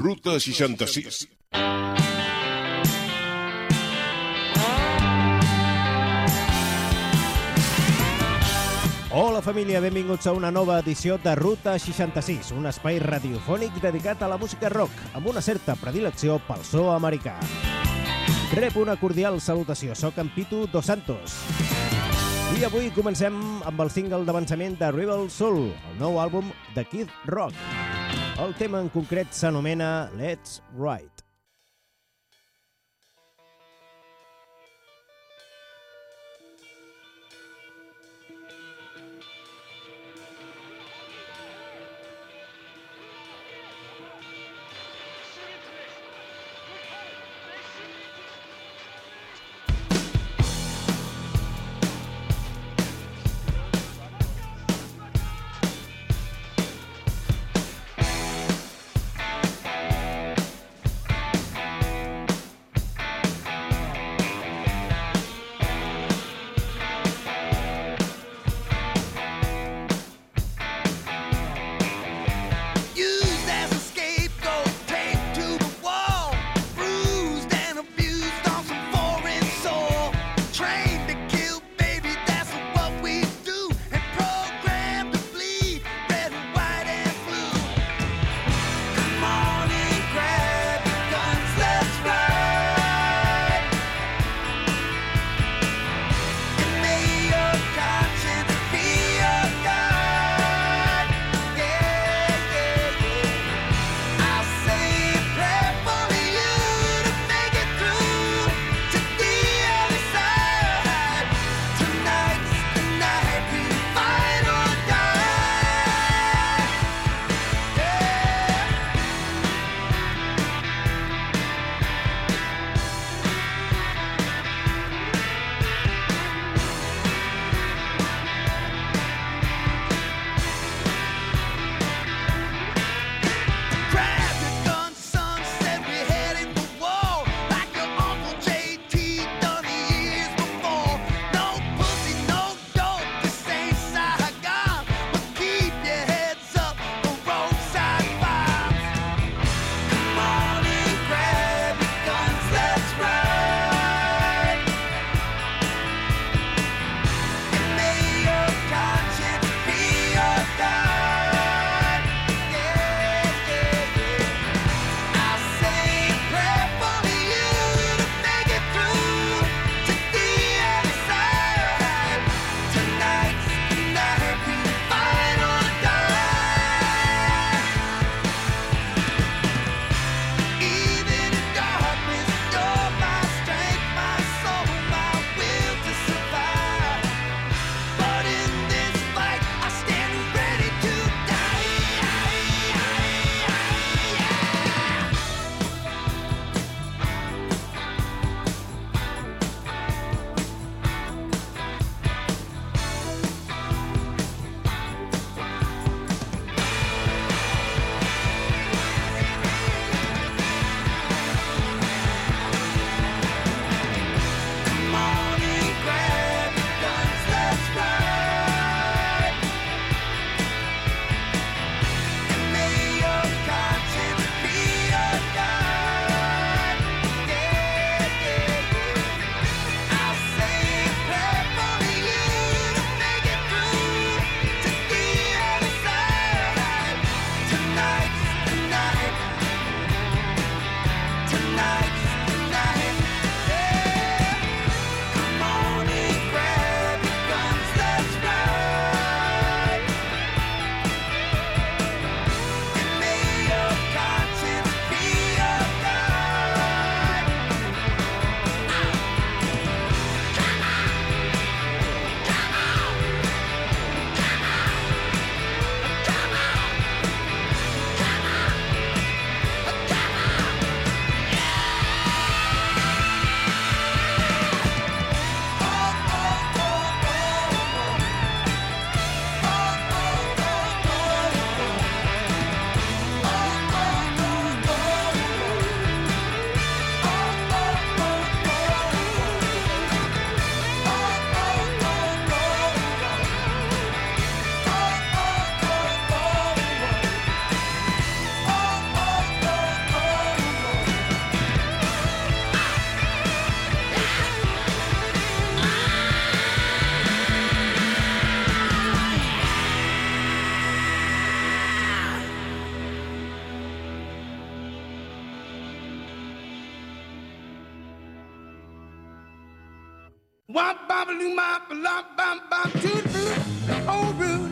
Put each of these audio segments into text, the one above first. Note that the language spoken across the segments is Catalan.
Ruta 66. Hola família, benvinguts a una nova edició de Ruta 66, un espai radiofònic dedicat a la música rock, amb una certa predilecció pel so americà. Rep una cordial salutació, soc en Pitu Dos Santos. I avui comencem amb el single d'avançament de Rebel Soul, el nou àlbum de Kid Rock. El tema en concret s'anomena Let's Ride.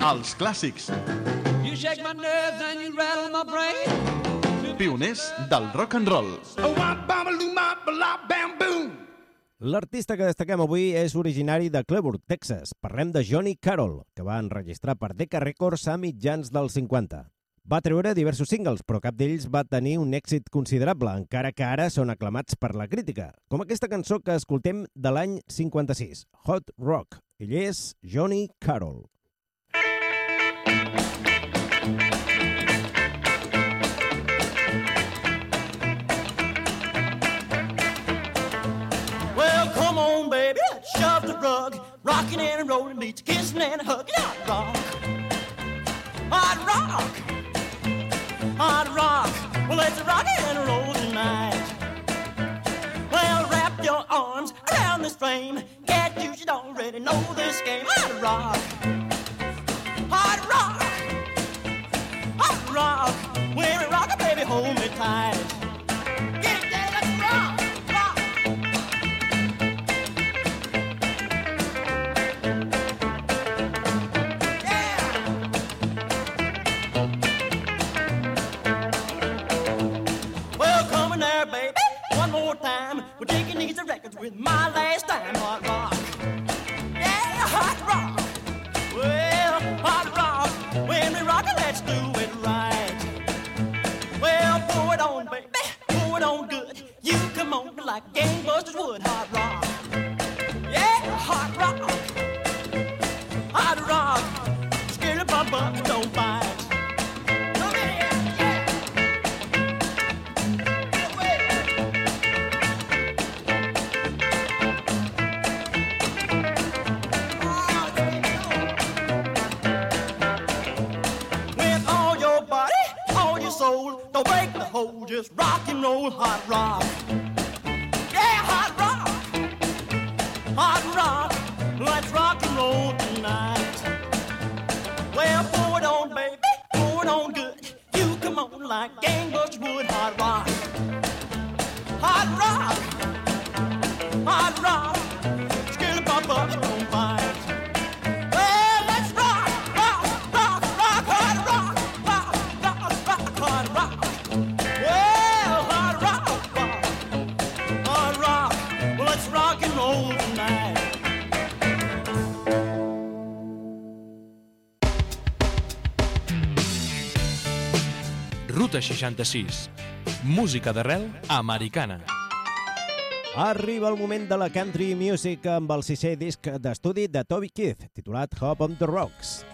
Els clàssics. You shake my nerves and you rattle my brain. Pioners del rock and roll. L'artista que destaquem avui és originari de Cleburne, Texas. Parlem de Johnny Carroll, que va enregistrar per Decca Records a mitjans dels 50. Va treure diversos singles, però cap d'ells va tenir un èxit considerable, encara que ara són aclamats per la crítica, com aquesta cançó que escoltem de l'any 56, Hot Rock. Ell és Johnny Carroll. Shove the rug. Rocking and rolling beats, kissing and hugging. Hot rock. Hot rock. Hard rock. Well, let's rock and roll tonight. Well, wrap your arms around this frame. Can't you should already know this game. Hard rock. Hard rock. Hard rock. When we rock, baby, hold me tight. With my last time hot rock. Yeah, hot rock. Well, hot rock. When we rock it, let's do it right. Well, pour it on, baby. Pour it on good. You come on like gangbusters would. Hot rock. 66. Música d'arrel americana. Arriba el moment de la country music amb el sisè disc d'estudi de Toby Keith, titulat Hop on the Rocks.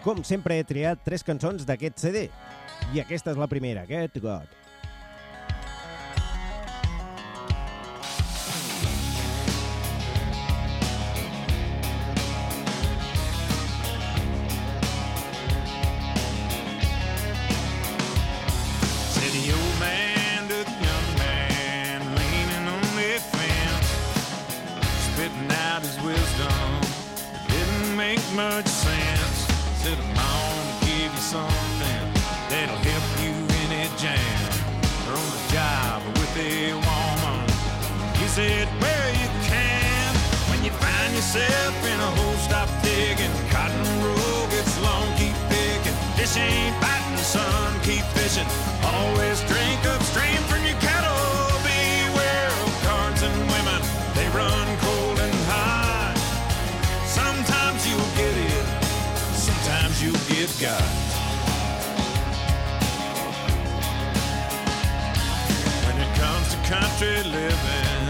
Com sempre he triat tres cançons d'aquest CD, i aquesta és la primera, Get God. Much sense. Said I'm gonna give you something that'll help you in a jam. Or on the job with a woman. He said, where you can. When you find yourself in a hole, stop digging. Cotton row gets long, keep picking. Fish ain't biting sun, keep fishing. Always drink upstream God. When it comes to country living,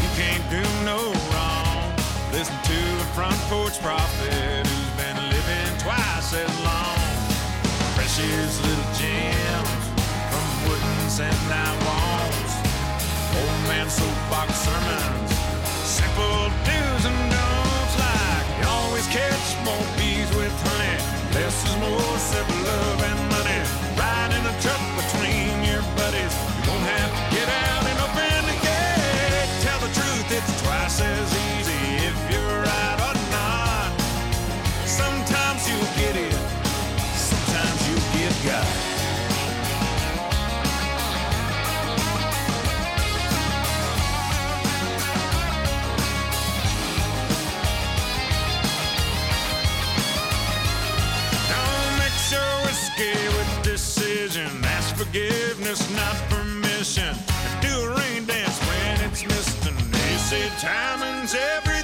you can't do no wrong. Listen to a front porch prophet who's been living twice as long. Precious little gems from Woodens and Nine Walls. Old man soapbox sermons, simple do's and don'ts More, love and money. Ride in truck between your buddies. You won't have to get out and open the gate. Tell the truth, it's twice as forgiveness, not permission. Do a rain dance when it's misting. They say timing's everything.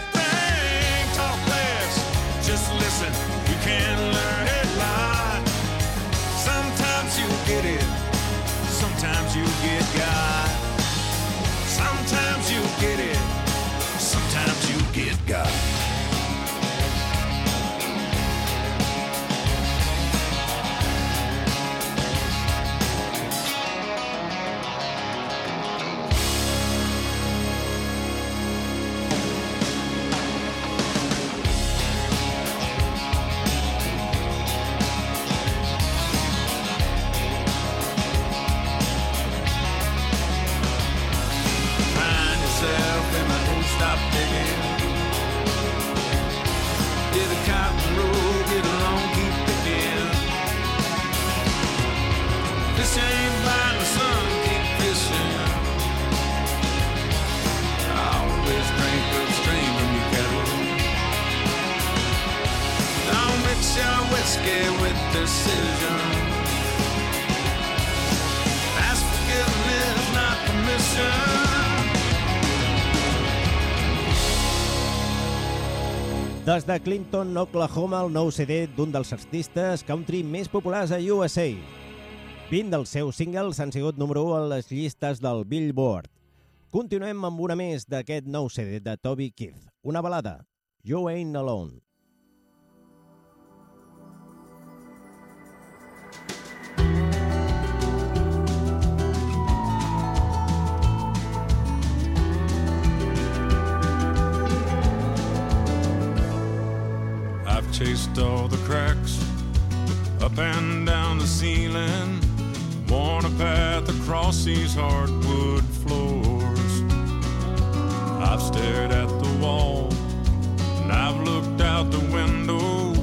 De Clinton, Oklahoma, el nou CD d'un dels artistes country més populars a USA. 20 dels seus singles han sigut número 1 a les llistes del Billboard. Continuem amb una més d'aquest nou CD de Toby Keith, una balada, You Ain't Alone. Chased all the cracks up and down the ceiling, worn a path across these hardwood floors. I've stared at the wall, and I've looked out the window,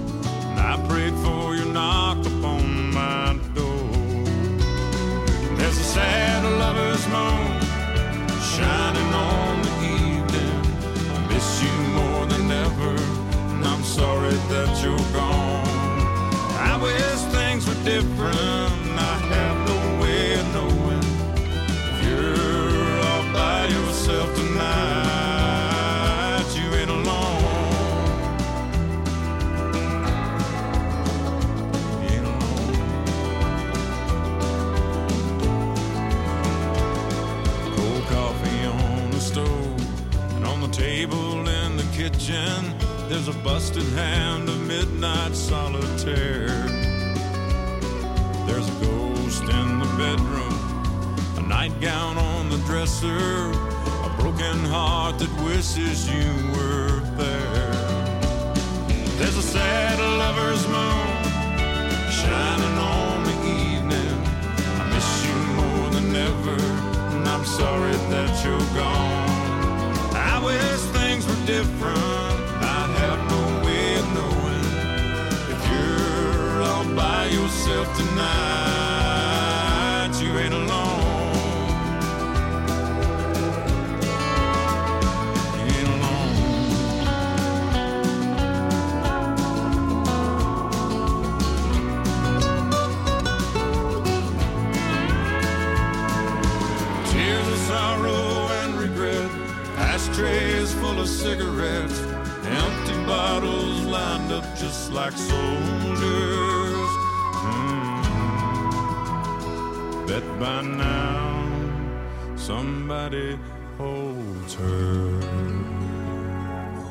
and I prayed for your knock upon my door. There's a sad lover's moon shining sorry that you're gone. I wish things were different. I have no way of knowing if you're all by yourself tonight. You ain't alone. You ain't alone. Cold coffee on the stove and on the table in the kitchen there's a busted hand of midnight solitaire. There's a ghost in the bedroom, a nightgown on the dresser, a broken heart that wishes you were there. There's a sad lover's moon shining on the evening. I miss you more than ever, and I'm sorry that you're gone. I wish things were different. Yourself tonight. You ain't alone. You ain't alone. Tears of sorrow and regret, ashtrays full of cigarettes, empty bottles lined up just like soldiers. By now somebody holds her.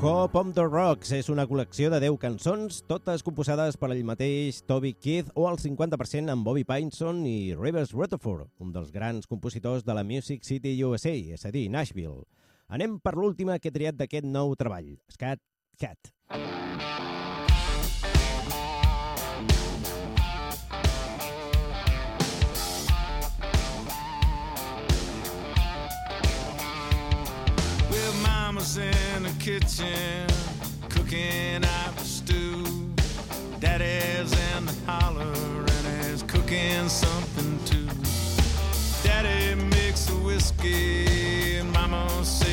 Hop on the Rocks és una col·lecció de 10 cançons, totes composades per ell mateix Toby Keith o al 50% amb Bobby Pinson i Rivers Rutherford, un dels grans compositors de la Music City USA, és a dir, Nashville. Anem per l'última que he triat d'aquest nou treball, Scat Cat. Cat. Mama's in the kitchen cooking up a stew. Daddy's in the holler and is cooking something too. Daddy makes the whiskey and Mama say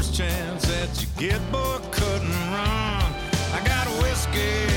first chance that you get, boy, couldn't run. I got whiskey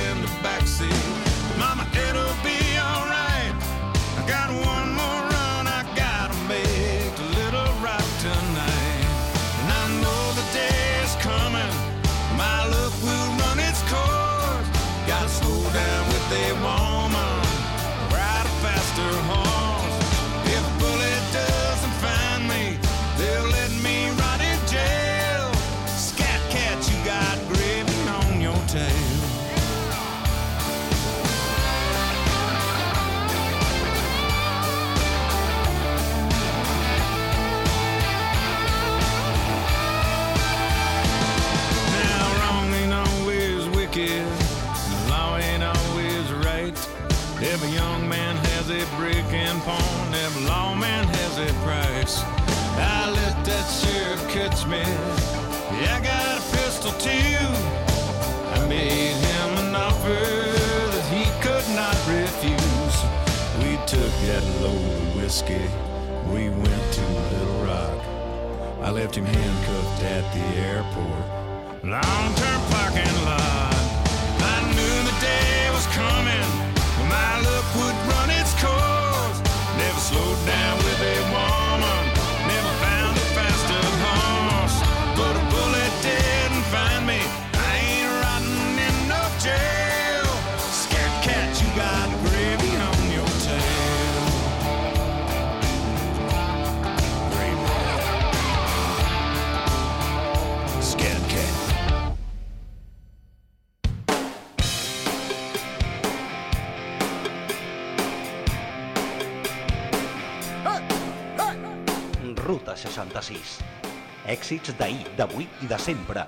me. Yeah, I got a pistol too. I made him an offer that he could not refuse. We took that load of whiskey. We went to Little Rock. I left him handcuffed at the airport. Long term parking lot. I knew the day was coming when my luck would run its course. Never slowed down with a woman. 86. Èxits d'ahir, d'avui i de sempre.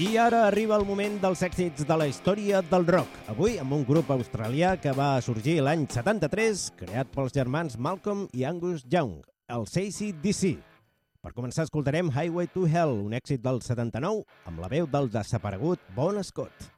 I ara arriba el moment dels èxits de la història del rock. Avui amb un grup australià que va sorgir l'any 73, creat pels germans Malcolm i Angus Young, el DC. Per començar escoltarem Highway to Hell, un èxit del 79, amb la veu del desaparegut Bon Scott.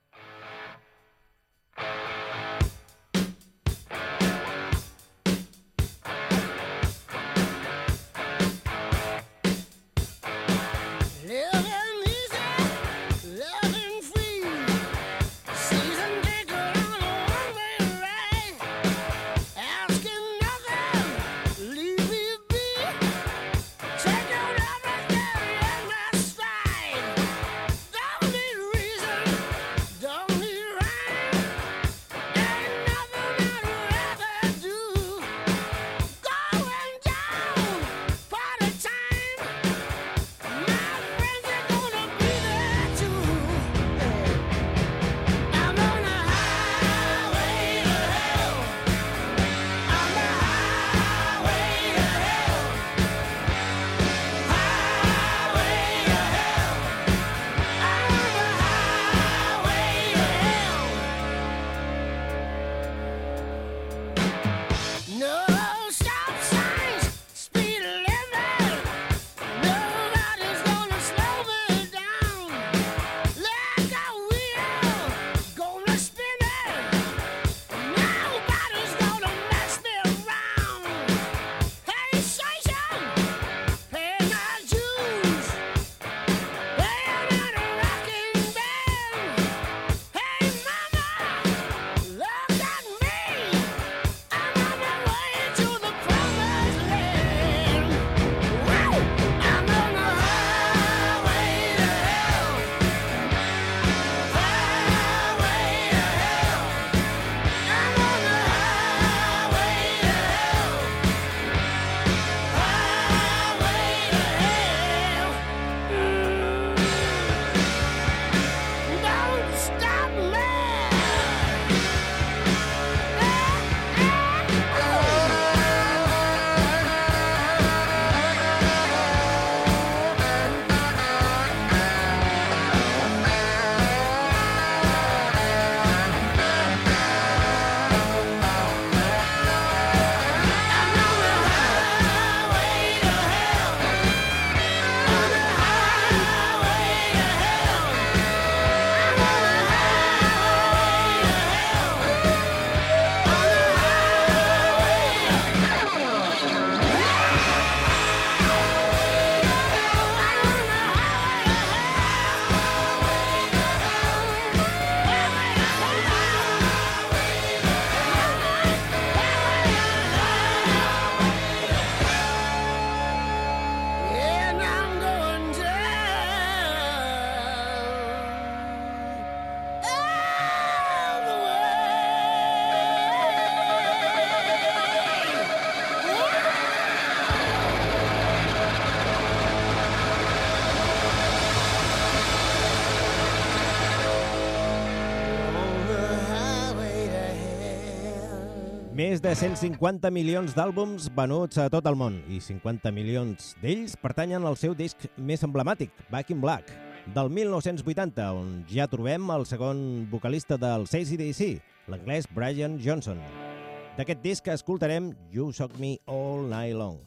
de 150 milions d'àlbums venuts a tot el món i 50 milions d'ells pertanyen al seu disc més emblemàtic, Back in Black, del 1980, on ja trobem el segon vocalista del CCDC, l'anglès Brian Johnson. D'aquest disc escoltarem You Shock Me All Night Long.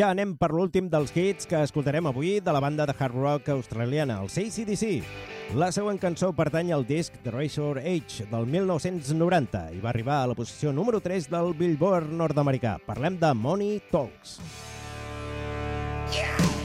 ja anem per l'últim dels hits que escoltarem avui de la banda de hard rock australiana, el CCDC. La següent cançó pertany al disc The Razor Age del 1990 i va arribar a la posició número 3 del Billboard nord-americà. Parlem de Money Talks. Yeah!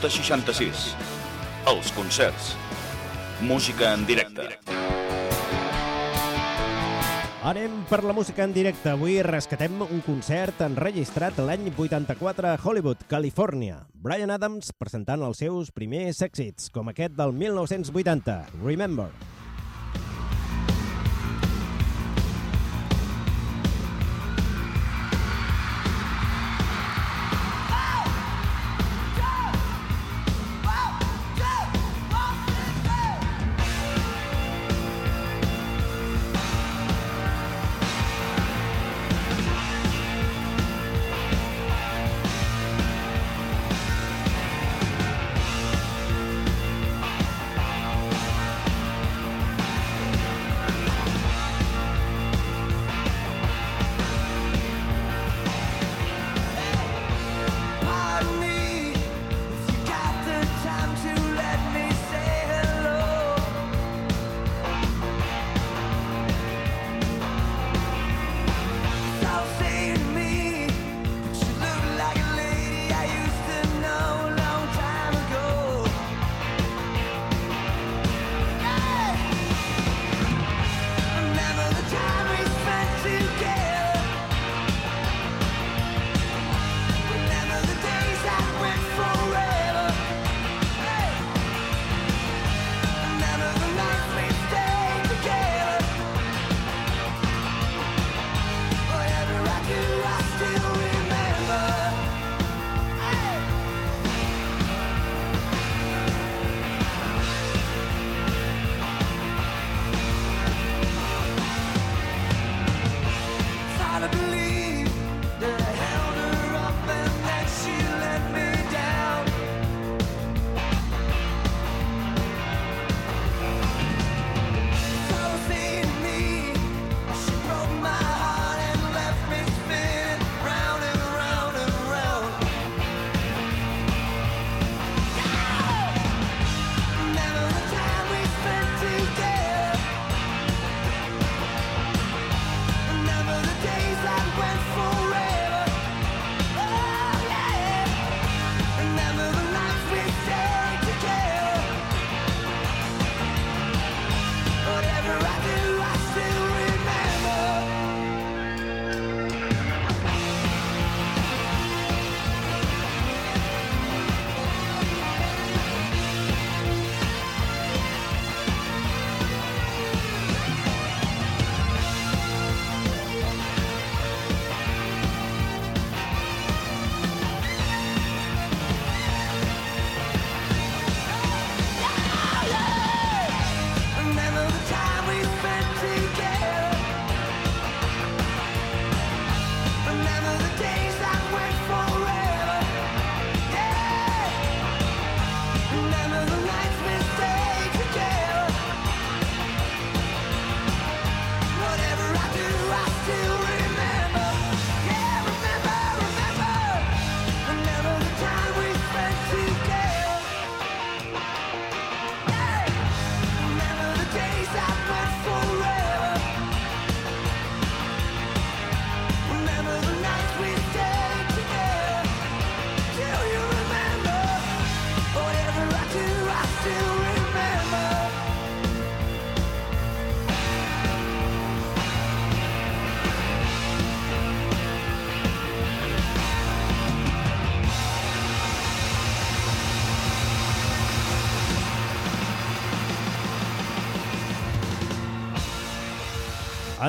Ruta 66. Els concerts. Música en directe. Anem per la música en directe. Avui rescatem un concert enregistrat l'any 84 a Hollywood, Califòrnia. Brian Adams presentant els seus primers èxits, com aquest del 1980, Remember. Remember.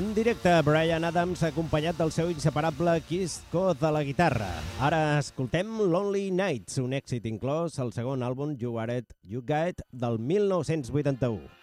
En directe, Brian Adams acompanyat del seu inseparable Kiss Code a la guitarra. Ara escoltem Lonely Nights, un èxit inclòs al segon àlbum You Are It, You Got It del 1981.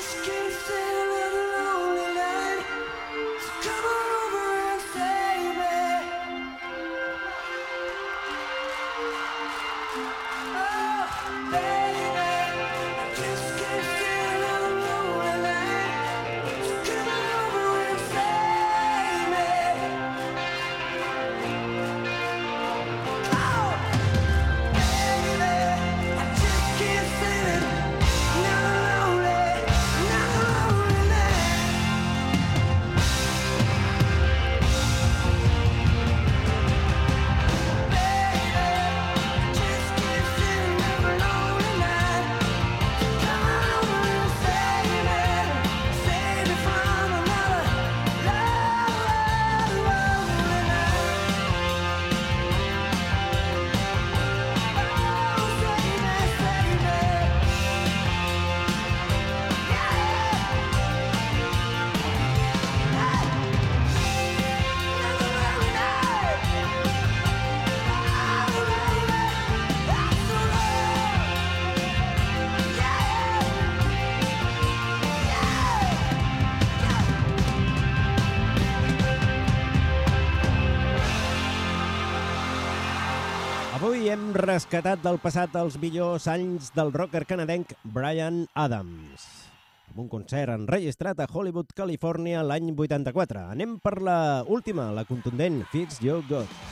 Escape. keep rescatat del passat els millors anys del rocker canadenc Brian Adams amb un concert enregistrat a Hollywood, Califòrnia l'any 84. Anem per la última, la contundent Fix Your God.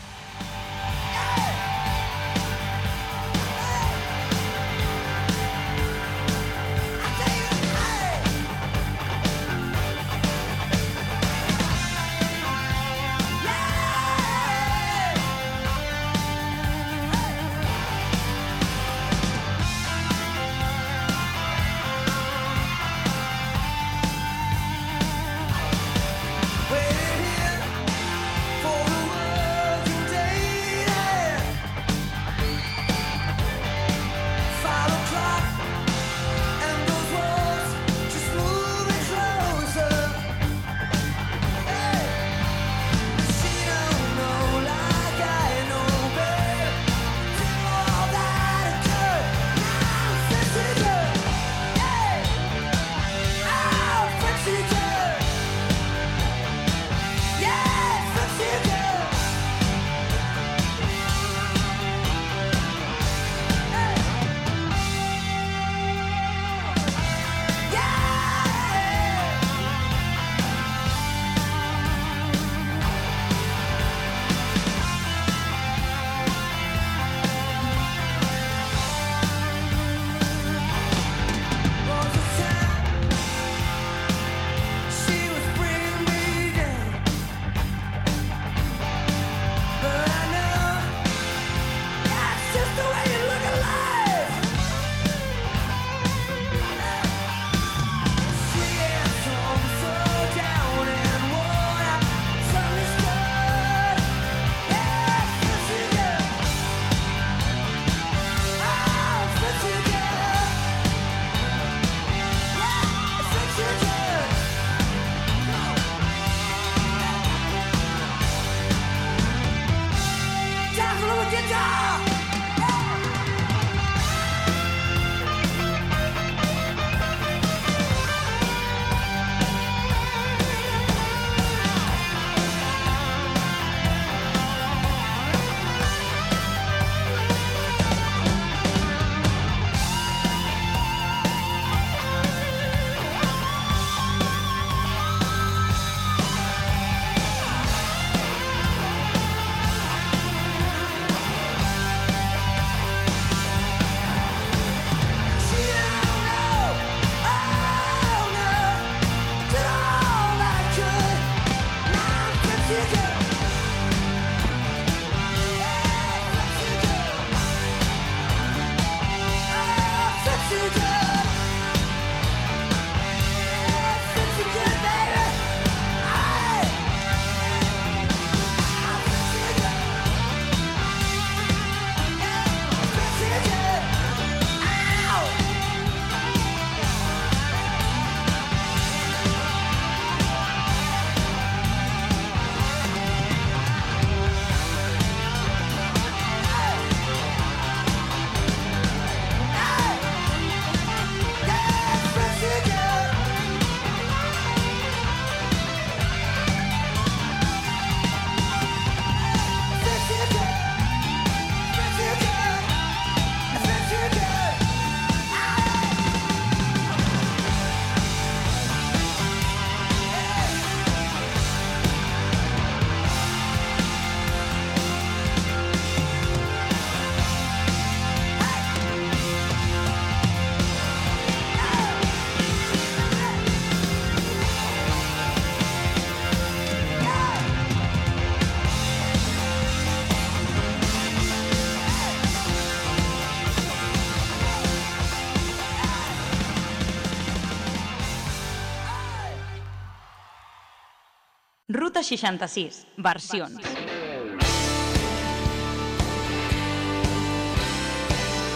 66, versions.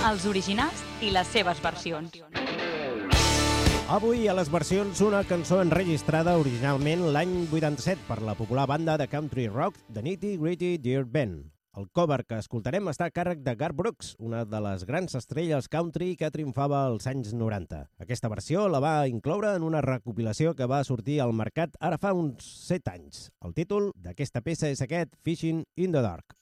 Els originals i les seves versions. Avui a les versions una cançó enregistrada originalment l'any 87 per la popular banda de country rock The Nitty Gritty Dirt Band. El cover que escoltarem està a càrrec de Gar Brooks, una de les grans estrelles country que triomfava als anys 90. Aquesta versió la va incloure en una recopilació que va sortir al mercat ara fa uns 7 anys. El títol d'aquesta peça és aquest, Fishing in the Dark.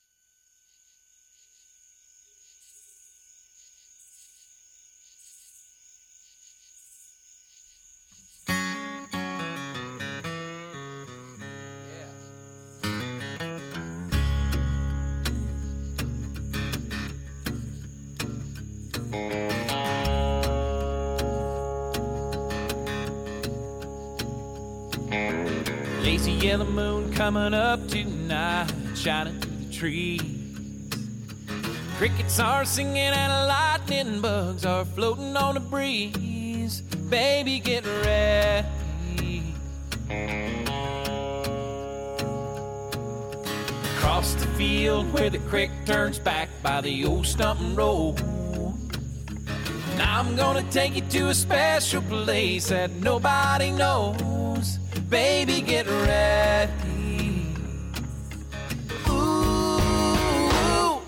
Yellow moon coming up tonight, shining through the trees. Crickets are singing and lightning bugs are floating on the breeze. Baby, get ready. Across the field where the creek turns back by the old stumping road. Now I'm gonna take you to a special place that nobody knows. Baby, get ready. Ooh,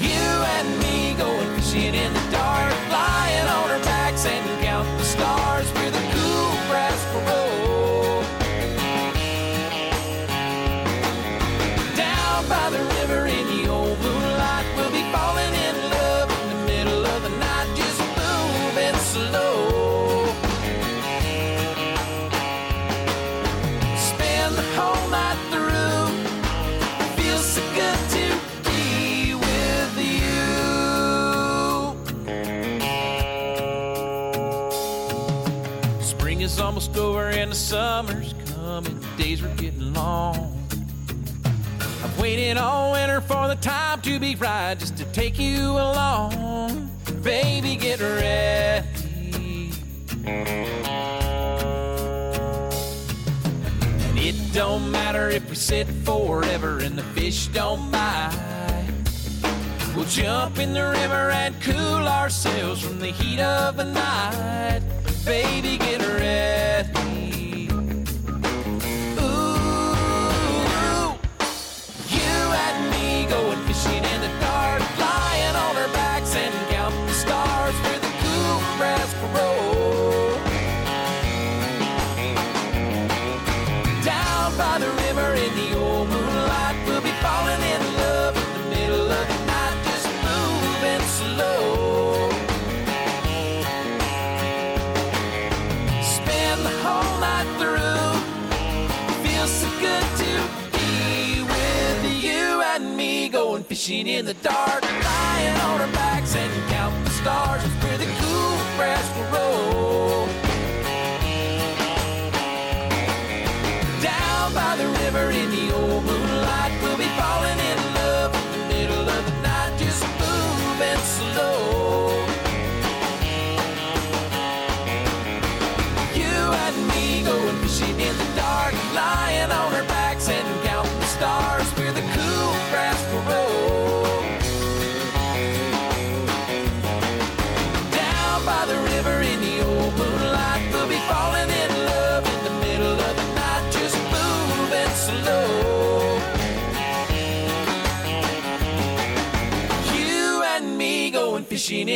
you and me going fishing in the dark, summer's coming. The days are getting long. I've waited all winter for the time to be right, just to take you along. Baby, get ready. And it don't matter if we sit forever and the fish don't bite. We'll jump in the river and cool ourselves from the heat of the night. Baby, get ready. start flying. Fishing in the dark, lying on our backs and counting the stars where the cool grass will roll.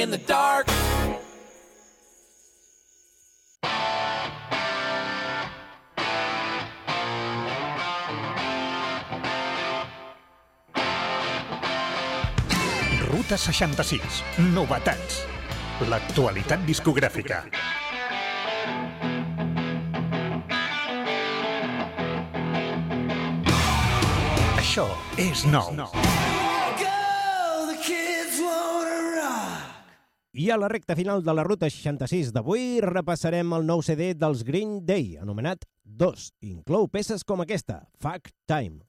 In the dark. Ruta 66. Novetats. L'actualitat discogràfica. Això és nou. I a la recta final de la Ruta 66 d'avui repassarem el nou CD dels Green Day, anomenat 2. Inclou peces com aquesta, Fuck Time.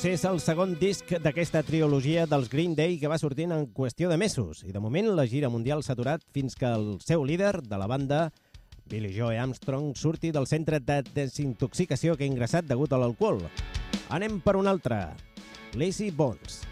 Dangerous és el segon disc d'aquesta trilogia dels Green Day que va sortint en qüestió de mesos i de moment la gira mundial s'ha aturat fins que el seu líder de la banda, Billy Joe Armstrong, surti del centre de desintoxicació que ha ingressat degut a l'alcohol. Anem per un altre, Lazy Bones.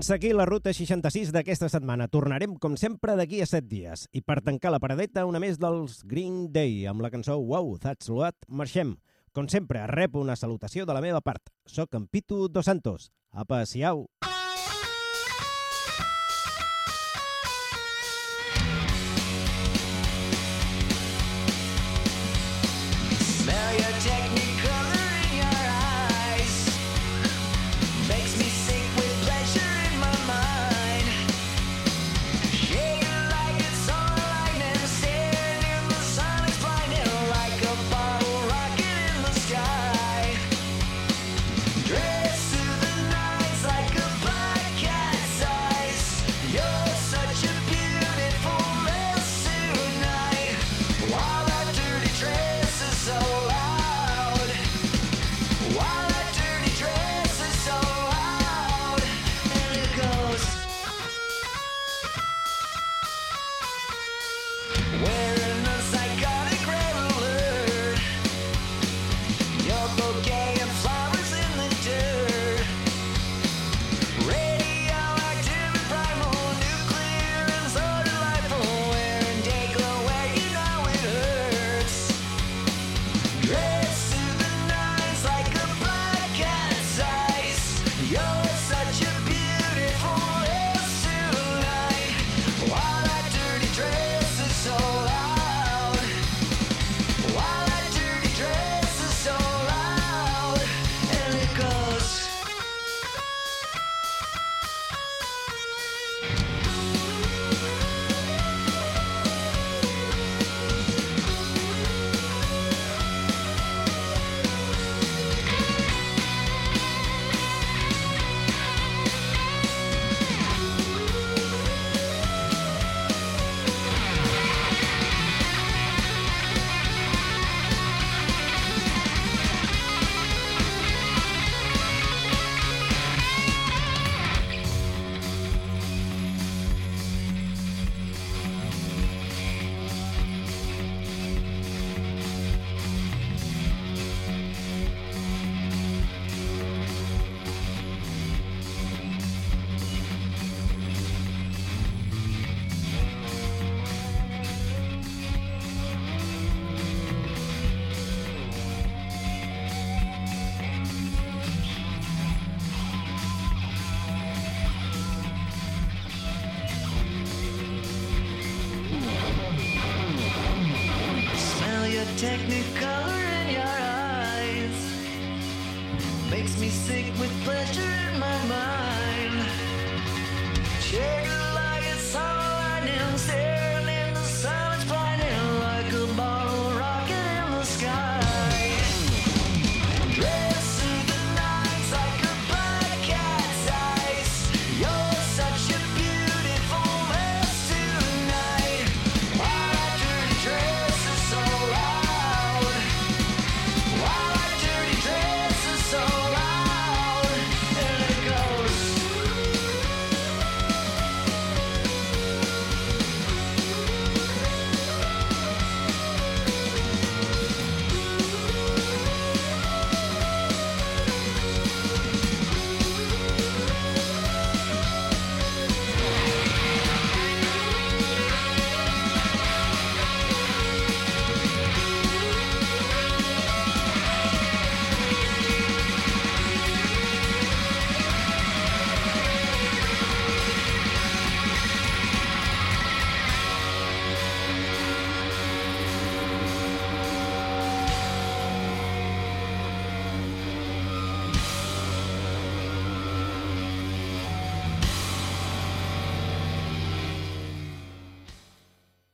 fins aquí la ruta 66 d'aquesta setmana. Tornarem, com sempre, d'aquí a 7 dies. I per tancar la paradeta, una més dels Green Day, amb la cançó Wow, that's what, marxem. Com sempre, rep una salutació de la meva part. Soc en Pitu Dos Santos. Apa, siau! Ah!